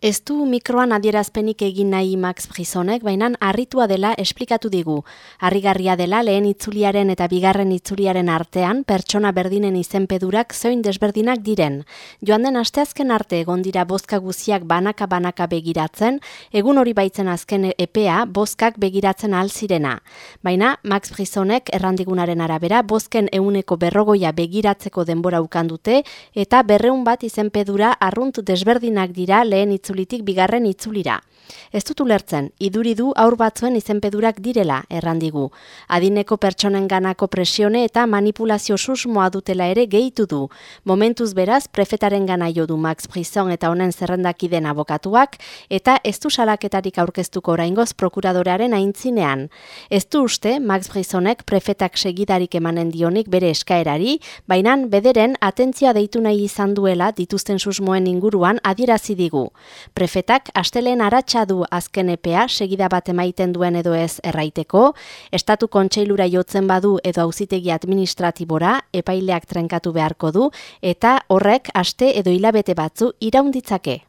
Ez du mikroan adierazpenik egin nahi Max Frisonek, baina harritua dela esplikatu digu. Harrigarria dela lehen itzuliaren eta bigarren itzuliaren artean pertsona berdinen izenpedurak zoin desberdinak diren. Joan den asteazken arte egon dira bozka guziak banaka-banaka begiratzen, egun hori baitzen azken epea bozkak begiratzen alzirena. Baina Max Frisonek errandigunaren arabera bozken euneko berrogoia begiratzeko denbora ukandute eta berreun bat izenpedura arrunt desberdinak dira lehen itzuliaren itzulitik bigarren itzulira. Ez dut ulertzen, iduri du aur batzuen izenpedurak direla, errandigu. Adineko pertsonen ganako presione eta manipulazio susmoa dutela ere gehitu du. Momentuz beraz, prefetaren gana du Max Brison eta honen zerrendakiden abokatuak, eta ez du salaketarik aurkeztuko oraingoz prokuradorearen aintzinean. Ez du uste, Max Brisonek prefetak segidarik emanen dionik bere eskaerari, baina bederen atentzia deitu nahi izan duela dituzten susmoen inguruan adierazi digu. Prefetak asteleen aratsa du azken epea segida bat emaiten duen edo ez erraiteko, estatu kontseilura jotzen badu edo auzitegi administratibora epaileak trenkatu beharko du eta horrek aste edo hilabete batzu iraunditzake.